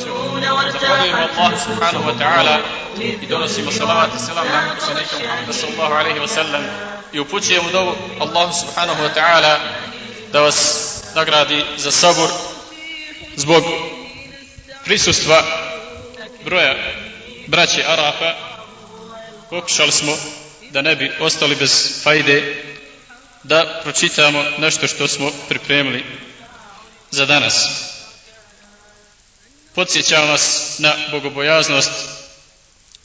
Zahvaljujemo Allah subhanahu wa ta'ala i donosimo salavat i selam na poslanika Muhammeda sallallahu alaihi wa sallam i upućujemo dovu Allah subhanahu wa ta'ala da vas nagradi za sabor zbog prisustva broja braće Arafa pokušali smo da ne bi ostali bez fajde da pročitamo nešto što smo pripremili za danas. Podsjećam vas na bogobojaznost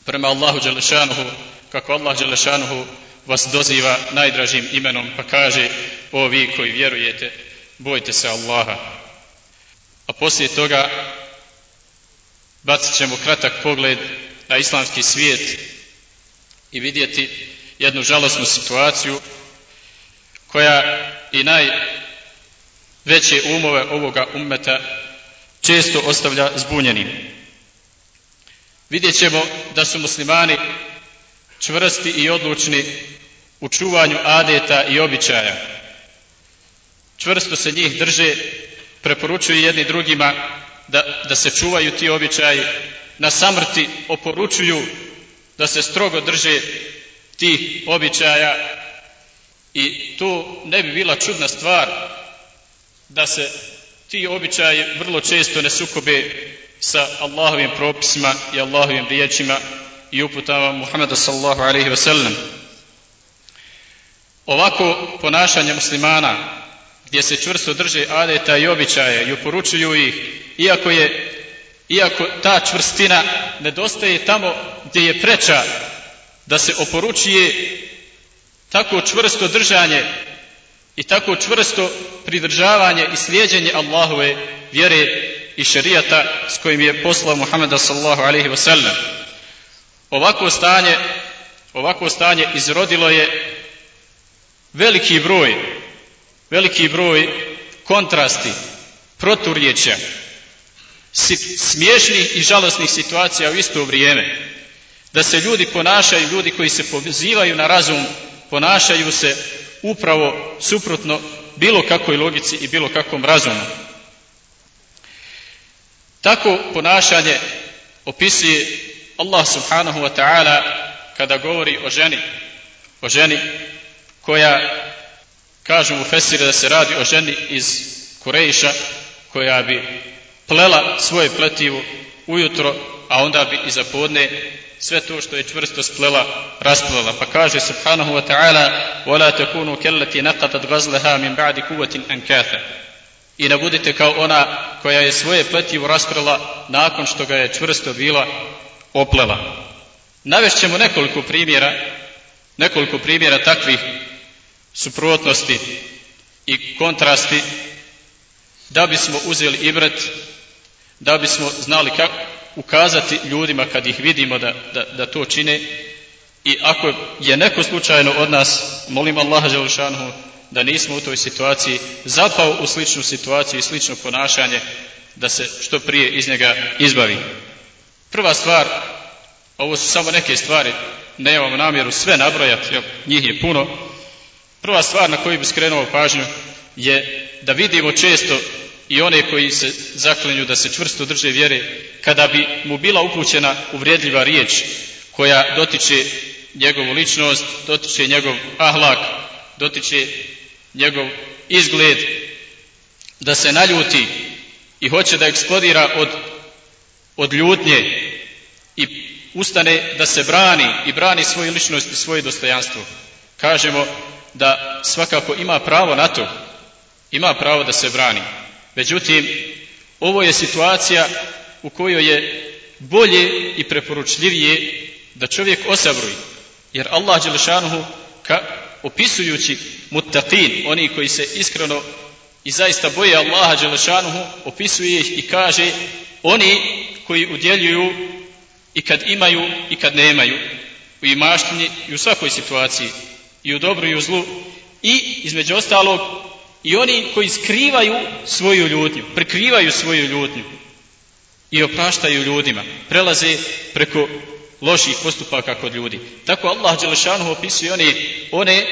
prema Allahu Đelešanuhu, kako Allah Đelešanuhu vas doziva najdražim imenom, pa kaže, o vi koji vjerujete, bojte se Allaha. A poslije toga bacit ćemo kratak pogled na islamski svijet i vidjeti jednu žalosnu situaciju koja i najveće umove ovoga ummeta često ostavlja zbunjenim. Vidjet ćemo da su muslimani čvrsti i odlučni u čuvanju adeta i običaja. Čvrsto se njih drže, preporučuju jedni drugima da, da se čuvaju ti običaji, na samrti oporučuju da se strogo drže tih običaja i tu ne bi bila čudna stvar da se ti običaji vrlo često ne sukobe sa Allahovim propisima i Allahovim riječima i uputama Muhammeda sallallahu alaihi wa sallam. Ovako ponašanje muslimana gdje se čvrsto drže adeta i običaje i uporučuju ih, iako je iako ta čvrstina nedostaje tamo gdje je preča da se oporučuje tako čvrsto držanje i tako čvrsto pridržavanje i slijedjenje Allahove vjere i šerijata s kojim je poslao Muhammeda sallallahu alaihi wa sallam. Ovako stanje, ovako stanje izrodilo je veliki broj, veliki broj kontrasti, proturječja, smiješnih i žalosnih situacija u isto vrijeme. Da se ljudi ponašaju, ljudi koji se pozivaju na razum, ponašaju se upravo suprotno bilo kakvoj logici i bilo kakvom razumu. Tako ponašanje opisuje Allah subhanahu wa ta'ala kada govori o ženi, o ženi koja, kažu mu Fesire da se radi o ženi iz Kurejša, koja bi plela svoje pletivo ujutro, a onda bi i za podne sve to što je čvrsto splela rasplela. Pa kaže subhanahu wa ta'ala وَلَا تَكُونُوا كَلَّتِ نَقَتَتْ غَزْلَهَا مِنْ بَعْدِ كُوَةٍ أَنْكَاثًا I ne budite kao ona koja je svoje pletivo rasprela nakon što ga je čvrsto bila oplela. Navešćemo nekoliko primjera, nekoliko primjera takvih suprotnosti i kontrasti da bismo uzeli ibret, da bismo znali kako ukazati ljudima kad ih vidimo da, da, da to čine i ako je neko slučajno od nas, molim Allaha Đelšanhu da nismo u toj situaciji zapao u sličnu situaciju i slično ponašanje da se što prije iz njega izbavi. Prva stvar, ovo su samo neke stvari, nemamo namjeru sve nabrojati, jer njih je puno. Prva stvar na koju bi skrenuo pažnju je da vidimo često i one koji se zaklinju da se čvrsto drže vjere, kada bi mu bila upućena uvrijedljiva riječ koja dotiče njegovu ličnost, dotiče njegov ahlak, dotiče njegov izgled, da se naljuti i hoće da eksplodira od, od ljutnje i ustane da se brani i brani svoju ličnost i svoje dostojanstvo. Kažemo da svakako ima pravo na to, ima pravo da se brani. Međutim, ovo je situacija u kojoj je bolje i preporučljivije da čovjek osabruji. Jer Allah Đelešanuhu, opisujući muttaqin, oni koji se iskreno i zaista boje Allaha Đelešanuhu, opisuje ih i kaže oni koji udjeljuju i kad imaju i kad nemaju, u imaštini i u svakoj situaciji, i u dobru i u zlu, i između ostalog i oni koji skrivaju svoju ljutnju, prikrivaju svoju ljutnju i opraštaju ljudima, prelaze preko loših postupaka kod ljudi. Tako Allah Đelešanu opisuje one, one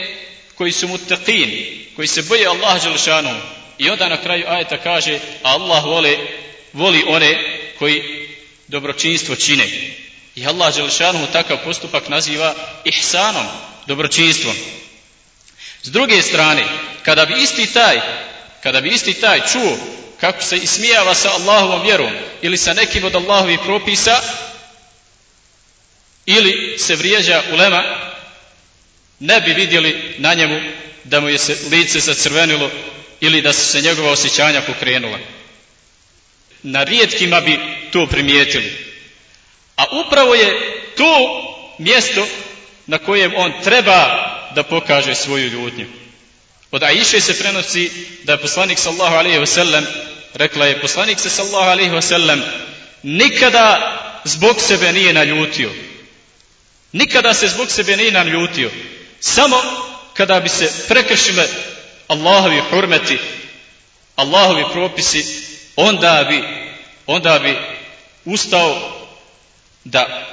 koji su mutaqin, koji se boje Allah Đelešanu i onda na kraju ajeta kaže Allah vole, voli one koji dobročinstvo čine. I Allah Želešanu takav postupak naziva ihsanom, dobročinstvom. S druge strane, kada bi isti taj, kada bi isti taj čuo kako se ismijava sa Allahovom vjerom ili sa nekim od Allahovih propisa ili se vrijeđa ulema, ne bi vidjeli na njemu da mu je se lice zacrvenilo ili da su se njegova osjećanja pokrenula. Na rijetkima bi to primijetili. A upravo je to mjesto na kojem on treba da pokaže svoju ljudnju. Od Aisha se prenosi da je poslanik sallahu alaihi wasallam rekla je poslanik se sallahu alaihi wasallam nikada zbog sebe nije naljutio. Nikada se zbog sebe nije naljutio. Samo kada bi se prekršile Allahovi hurmeti, Allahovi propisi, onda bi, onda bi ustao da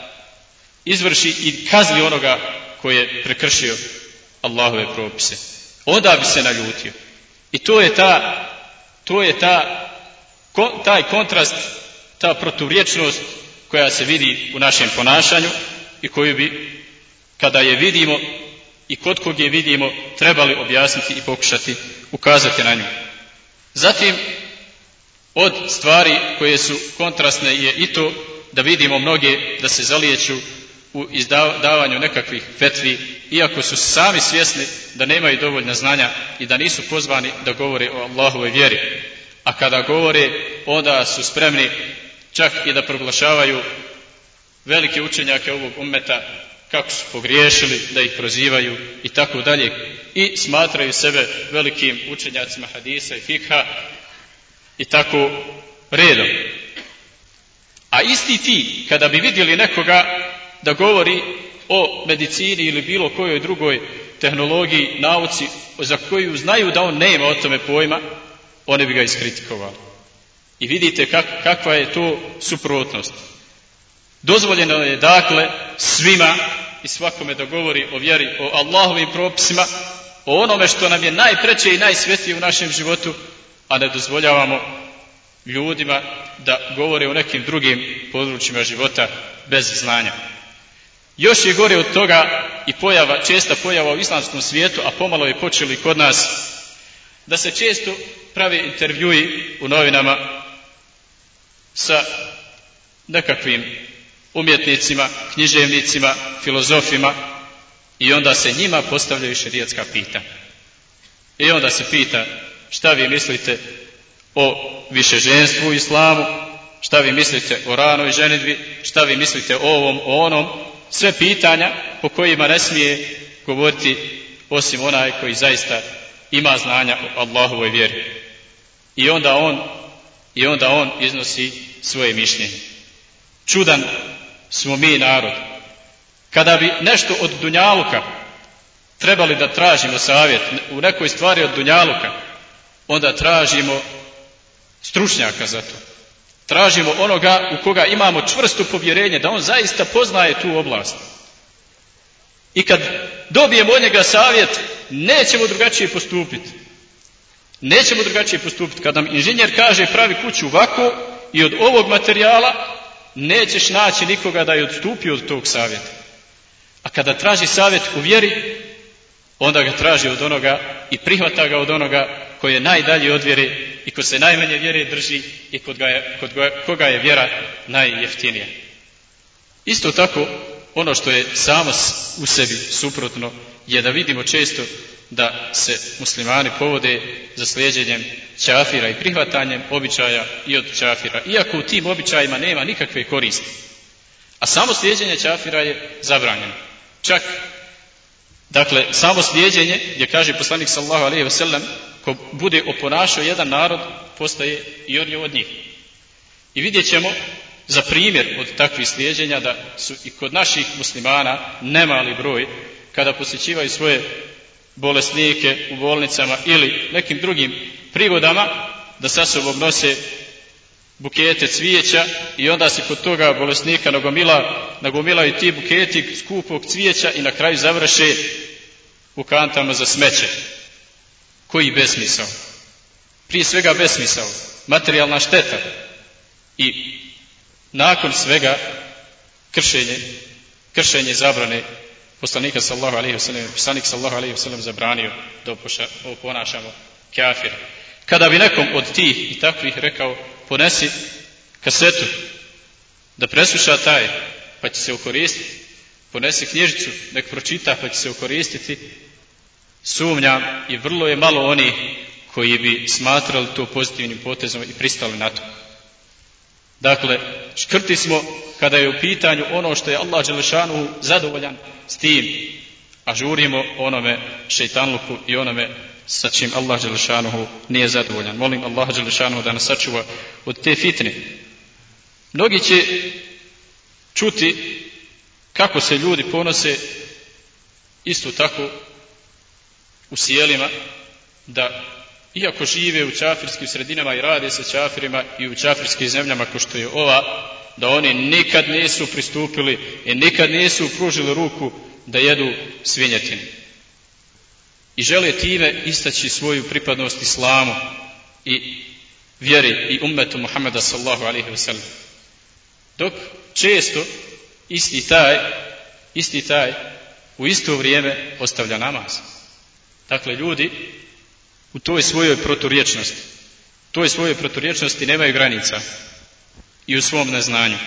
izvrši i kazni onoga koji je prekršio Allahove propise. Onda bi se naljutio. I to je ta, to je ta, taj kontrast, ta proturječnost koja se vidi u našem ponašanju i koju bi, kada je vidimo i kod kog je vidimo, trebali objasniti i pokušati ukazati na nju. Zatim, od stvari koje su kontrastne je i to da vidimo mnoge da se zalijeću u izdavanju nekakvih fetvi, iako su sami svjesni da nemaju dovoljna znanja i da nisu pozvani da govore o Allahove vjeri. A kada govore, onda su spremni čak i da proglašavaju velike učenjake ovog ummeta kako su pogriješili, da ih prozivaju i tako dalje. I smatraju sebe velikim učenjacima hadisa i fikha i tako redom. A isti ti, kada bi vidjeli nekoga da govori o medicini ili bilo kojoj drugoj tehnologiji, nauci, za koju znaju da on nema o tome pojma, oni bi ga iskritikovali. I vidite kak, kakva je to suprotnost. Dozvoljeno je dakle svima i svakome da govori o vjeri, o Allahovim propisima, o onome što nam je najpreće i najsvetije u našem životu, a ne dozvoljavamo ljudima da govore o nekim drugim područjima života bez znanja. Još je gore od toga i pojava, česta pojava u islamskom svijetu, a pomalo je počelo i kod nas, da se često pravi intervjui u novinama sa nekakvim umjetnicima, književnicima, filozofima i onda se njima postavljaju šerijatska pitanja. I onda se pita šta vi mislite o višeženstvu u islamu, šta vi mislite o ranoj ženitvi, šta vi mislite o ovom, o onom, sve pitanja po kojima ne smije govoriti osim onaj koji zaista ima znanja o Allahovoj vjeri. I onda on, i onda on iznosi svoje mišljenje. Čudan smo mi narod. Kada bi nešto od Dunjaluka trebali da tražimo savjet u nekoj stvari od Dunjaluka, onda tražimo stručnjaka za to. Tražimo onoga u koga imamo čvrsto povjerenje, da on zaista poznaje tu oblast. I kad dobijemo od njega savjet, nećemo drugačije postupiti. Nećemo drugačije postupiti. Kad nam inženjer kaže pravi kuću ovako i od ovog materijala, nećeš naći nikoga da je odstupio od tog savjeta. A kada traži savjet u vjeri, onda ga traži od onoga i prihvata ga od onoga koji je najdalje od vjere i ko se najmanje vjere drži i kod, ga je, kod koga je vjera najjeftinija. Isto tako, ono što je samo u sebi suprotno je da vidimo često da se muslimani povode za slijedjenjem čafira i prihvatanjem običaja i od čafira, iako u tim običajima nema nikakve koristi. A samo slijedjenje čafira je zabranjeno. Čak, dakle, samo slijedjenje, gdje kaže poslanik sallahu alaihi ve sellem, ko bude oponašao jedan narod, postaje i on je od njih. I vidjet ćemo za primjer od takvih slijedjenja da su i kod naših muslimana nemali broj kada posjećivaju svoje bolesnike u bolnicama ili nekim drugim prigodama da sa sobom nose bukete cvijeća i onda se kod toga bolesnika nagomila, nagomilaju ti buketi skupog cvijeća i na kraju završe u kantama za smeće. Koji besmisao? Prije svega besmisao, materijalna šteta i nakon svega kršenje, kršenje zabrane poslanika sallahu alaihi wasallam, poslanik sallahu alaihi wasallam zabranio da ponašamo kafir. Kada bi nekom od tih i takvih rekao ponesi kasetu da presluša taj pa će se okoristiti, ponesi knjižicu nek pročita pa će se okoristiti, sumnjam i vrlo je malo oni koji bi smatrali to pozitivnim potezom i pristali na to. Dakle, škrti smo kada je u pitanju ono što je Allah Đelešanu zadovoljan s tim, a žurimo onome šeitanluku i onome sa čim Allah Đelešanu nije zadovoljan. Molim Allah Đelešanu da nas sačuva od te fitne. Mnogi će čuti kako se ljudi ponose isto tako u sjelima da iako žive u čafirskim sredinama i rade sa čafirima i u čafirskim zemljama kao što je ova, da oni nikad nisu pristupili i nikad nisu pružili ruku da jedu svinjetinu. I žele time istaći svoju pripadnost islamu i vjeri i ummetu Muhammeda sallahu alaihi wa. Dok često isti taj, isti taj u isto vrijeme ostavlja namaz. Dakle, ljudi u toj svojoj proturječnosti, toj svojoj proturječnosti nemaju granica i u svom neznanju.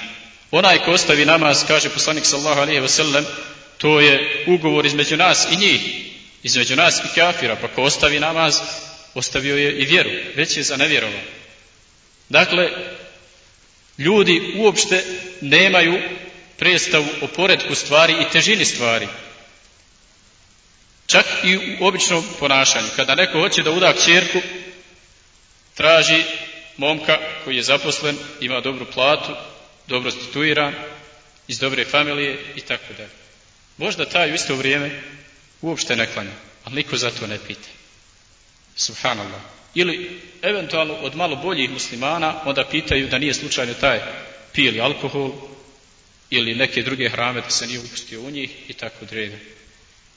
Onaj ko ostavi namaz, kaže poslanik sallahu alaihi wasallam, to je ugovor između nas i njih, između nas i kafira, pa ko ostavi namaz, ostavio je i vjeru, već je za nevjerovanje. Dakle, ljudi uopšte nemaju predstavu o poredku stvari i težini stvari. Čak i u običnom ponašanju. Kada neko hoće da uda čerku, traži momka koji je zaposlen, ima dobru platu, dobro situiran, iz dobre familije i tako dalje. Možda taj u isto vrijeme uopšte ne klanja, ali niko za to ne pita. Subhanallah. Ili eventualno od malo boljih muslimana onda pitaju da nije slučajno taj pili alkohol ili neke druge hrame da se nije upustio u njih i tako dalje.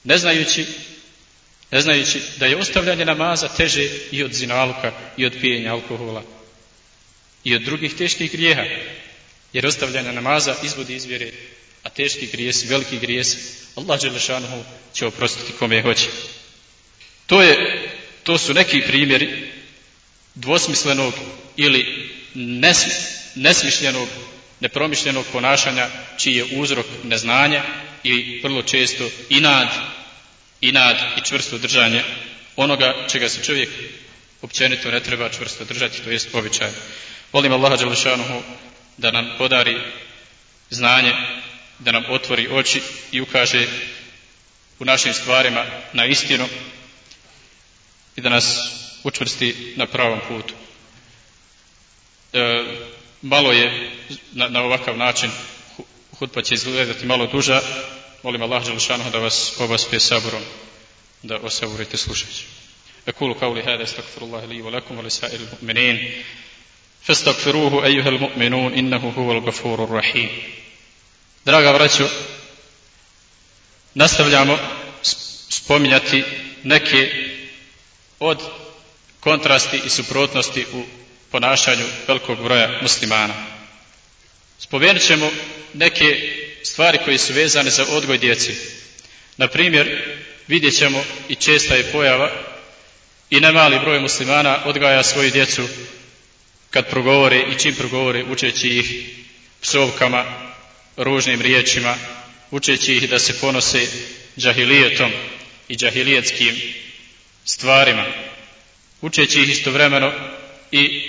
Ne znajući, ne znajući da je ostavljanje namaza teže i od zinaluka i od pijenja alkohola i od drugih teških grijeha. Jer ostavljanje namaza izvodi izvjere, a teški grijes, veliki grijes, Allah Đelešanuhu će oprostiti kome hoće. To, je, to su neki primjeri dvosmislenog ili nesmišljenog, nepromišljenog ponašanja čiji je uzrok neznanja i vrlo često inad, inad i čvrsto držanje onoga čega se čovjek općenito ne treba čvrsto držati, to jest običaj. Volim Allaha Đelešanuhu da nam podari znanje, da nam otvori oči i ukaže u našim stvarima na istinu i da nas učvrsti na pravom putu. E, malo je na, na ovakav način hutba će izgledati malo duža. Molim Allah Đelešanu da vas obaspe saburom, da osaburite slušajući. أقول قولي هذا استغفر الله لي ولكم ولسائر المؤمنين فاستغفروه أيها المؤمنون إنه هو الغفور الرحيم Draga braćo, nastavljamo spominjati neke od kontrasti i suprotnosti u ponašanju velikog broja muslimana. Spomenut ćemo neke stvari koje su vezane za odgoj djeci. Na primjer, vidjet ćemo i česta je pojava i nemali broj muslimana odgaja svoju djecu kad progovore i čim progovore učeći ih psovkama, ružnim riječima, učeći ih da se ponose džahilijetom i džahilijetskim stvarima, učeći ih istovremeno i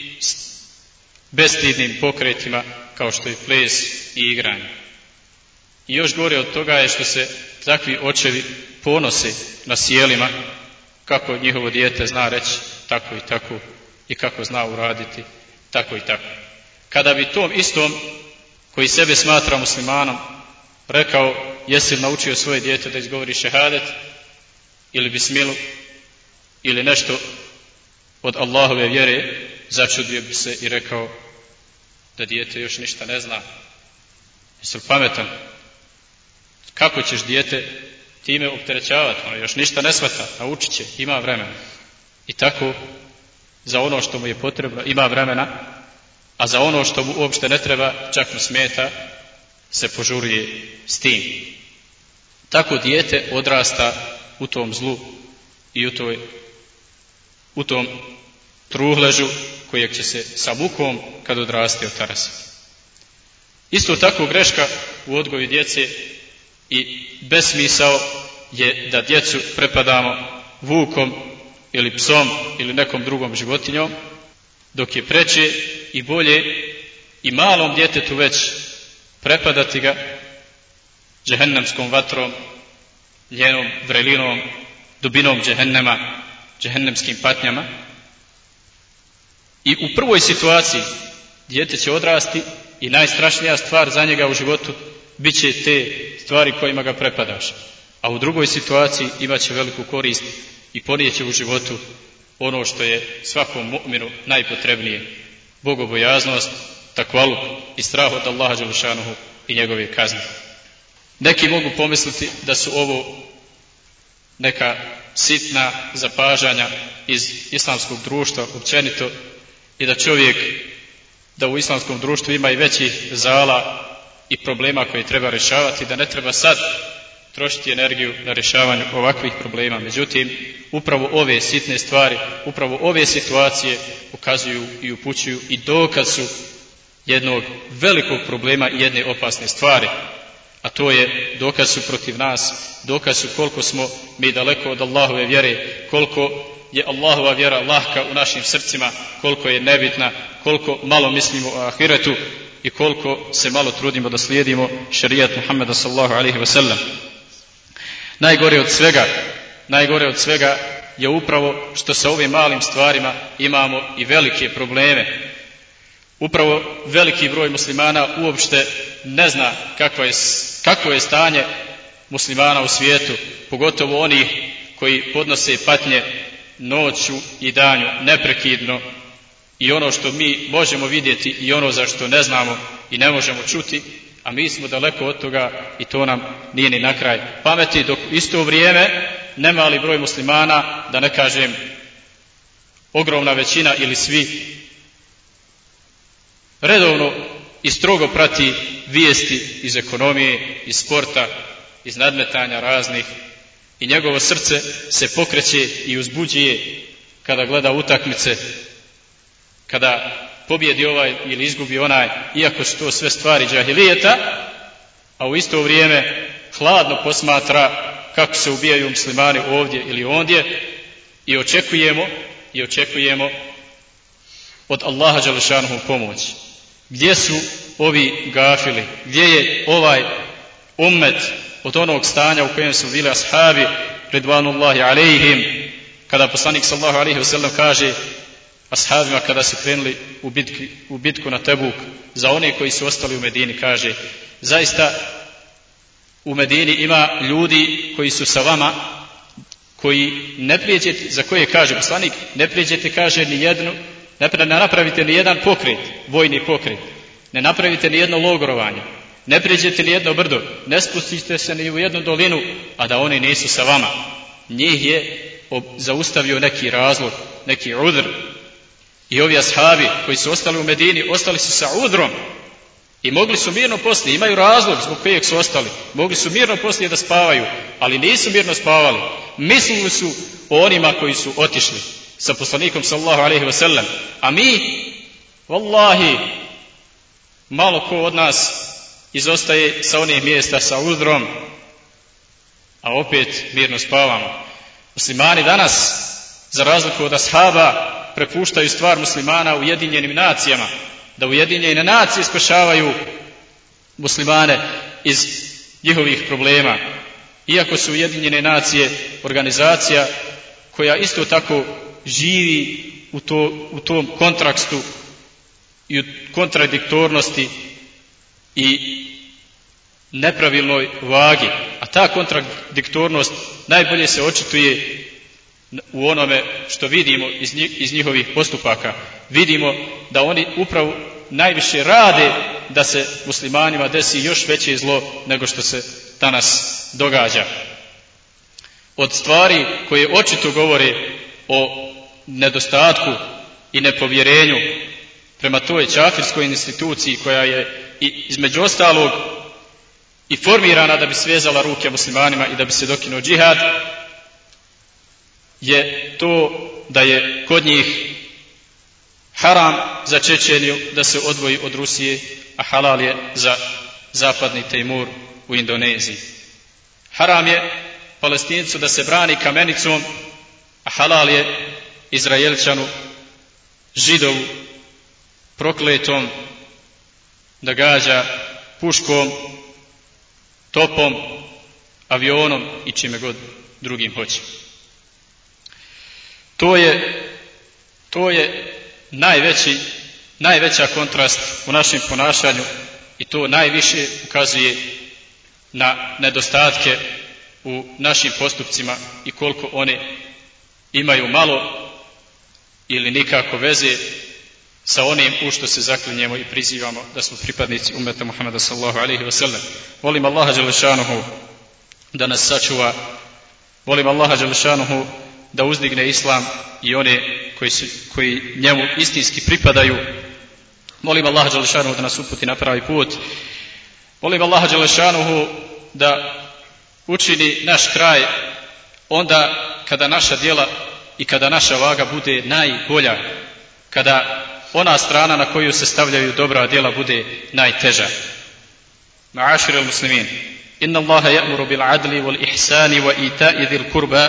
bestidnim pokretima kao što je ples i igranje. I još gore od toga je što se takvi očevi ponose na sjelima kako njihovo dijete zna reći tako i tako i kako zna uraditi tako i tako. Kada bi tom istom koji sebe smatra muslimanom rekao jesi li naučio svoje dijete da izgovori šehadet? Ili bismilu ili nešto od Allahove vjere začudio bi se i rekao da dijete još ništa ne zna. Jesi li pametan kako ćeš dijete time opterećavati ono još ništa ne svata naučit će, ima vremena i tako za ono što mu je potrebno ima vremena a za ono što uopšte ne treba, čak mu smeta, se požuruje s tim. Tako dijete odrasta u tom zlu i u, toj, u tom truhležu kojeg će se sa mukom kad odraste otarasiti. Isto tako greška u odgoju djece i besmisao je da djecu prepadamo vukom ili psom ili nekom drugom životinjom, dok je preče i bolje i malom djetetu već prepadati ga džehennemskom vatrom, njenom vrelinom, dubinom džehennema, džehennemskim patnjama. I u prvoj situaciji dijete će odrasti i najstrašnija stvar za njega u životu bit će te stvari kojima ga prepadaš. A u drugoj situaciji imat će veliku korist i ponijeće u životu ono što je svakom mu'minu najpotrebnije. Bogobojaznost, takvaluk i strah od Allaha Đelešanuhu i njegove kazne. Neki mogu pomisliti da su ovo neka sitna zapažanja iz islamskog društva općenito i da čovjek da u islamskom društvu ima i većih zala i problema koje treba rješavati, da ne treba sad trošiti energiju na rješavanju ovakvih problema. Međutim, upravo ove sitne stvari, upravo ove situacije ukazuju i upućuju i dokaz su jednog velikog problema i jedne opasne stvari. A to je dokaz su protiv nas, dokaz su koliko smo mi daleko od Allahove vjere, koliko je Allahova vjera lahka u našim srcima, koliko je nebitna, koliko malo mislimo o ahiretu i koliko se malo trudimo da slijedimo šarijat Muhammeda sallahu alaihi wa sallam. Najgore od svega, najgore od svega je upravo što sa ovim malim stvarima imamo i velike probleme. Upravo veliki broj muslimana uopšte ne zna kakvo je, kakvo je stanje muslimana u svijetu, pogotovo oni koji podnose patnje noću i danju neprekidno i ono što mi možemo vidjeti i ono za što ne znamo i ne možemo čuti, a mi smo daleko od toga i to nam nije ni na kraj pameti, dok isto vrijeme nemali broj muslimana, da ne kažem ogromna većina ili svi, redovno i strogo prati vijesti iz ekonomije, iz sporta, iz nadmetanja raznih i njegovo srce se pokreće i uzbuđuje kada gleda utakmice, kada pobjedi ovaj ili izgubi onaj, iako su to sve stvari džahilijeta, a u isto vrijeme hladno posmatra kako se ubijaju muslimani ovdje ili ondje i očekujemo i očekujemo od Allaha Đalešanuhu pomoć. Gdje su ovi gafili? Gdje je ovaj ummet od onog stanja u kojem su bili ashabi redvanullahi alaihim kada poslanik sallahu alaihi wasallam kaže ashabima kada su krenuli u, bitki, u bitku na Tebuk za one koji su ostali u Medini kaže zaista u Medini ima ljudi koji su sa vama koji ne prijeđete, za koje kaže poslanik, ne prijeđete, kaže, ni jednu, ne napravite ni jedan pokret, vojni pokret, ne napravite ni jedno logorovanje, ne prijeđete ni jedno brdo, ne spustite se ni u jednu dolinu, a da oni nisu sa vama. Njih je zaustavio neki razlog, neki udr. I ovi ashabi koji su ostali u Medini, ostali su sa udrom. I mogli su mirno poslije, imaju razlog zbog kojeg su ostali. Mogli su mirno poslije da spavaju, ali nisu mirno spavali. Mislili su o onima koji su otišli sa poslanikom sallahu alaihi wasallam. A mi, vallahi, malo ko od nas izostaje sa onih mjesta sa udrom, a opet mirno spavamo. Muslimani danas, za razliku od ashaba, prepuštaju stvar muslimana ujedinjenim nacijama, da ujedinjene nacije spašavaju muslimane iz njihovih problema. Iako su ujedinjene nacije organizacija koja isto tako živi u, to, u tom kontrakstu i u kontradiktornosti i nepravilnoj vagi. A ta kontradiktornost najbolje se očituje u onome što vidimo iz, njih, iz njihovih postupaka. Vidimo da oni upravo najviše rade da se muslimanima desi još veće zlo nego što se danas događa. Od stvari koje očito govore o nedostatku i nepovjerenju prema toj čafirskoj instituciji koja je i između ostalog i formirana da bi svezala ruke muslimanima i da bi se dokinuo džihad je to da je kod njih haram za Čečeniju da se odvoji od Rusije, a halal je za zapadni Tejmur u Indoneziji. Haram je palestincu da se brani kamenicom, a halal je Izraelčanu, židovu, prokletom, da gađa puškom, topom, avionom i čime god drugim hoće. To je, to je najveći, najveća kontrast u našem ponašanju i to najviše ukazuje na nedostatke u našim postupcima i koliko one imaju malo ili nikako veze sa onim u što se zaklinjemo i prizivamo da smo pripadnici umeta Muhammeda sallahu alaihi wasallam. Volim Allaha Đelešanuhu da nas sačuva. Volim Allaha Đelešanuhu da uzdigne Islam i one koji, su, koji njemu istinski pripadaju. Molim Allaha Đelešanuhu da nas uputi na pravi put. Molim Allaha Đelešanuhu da učini naš kraj onda kada naša djela i kada naša vaga bude najbolja, kada ona strana na koju se stavljaju dobra djela bude najteža. Ma'ašir al-muslimin, inna Allaha ya'muru bil adli wal ihsani wa ita'i dhil kurba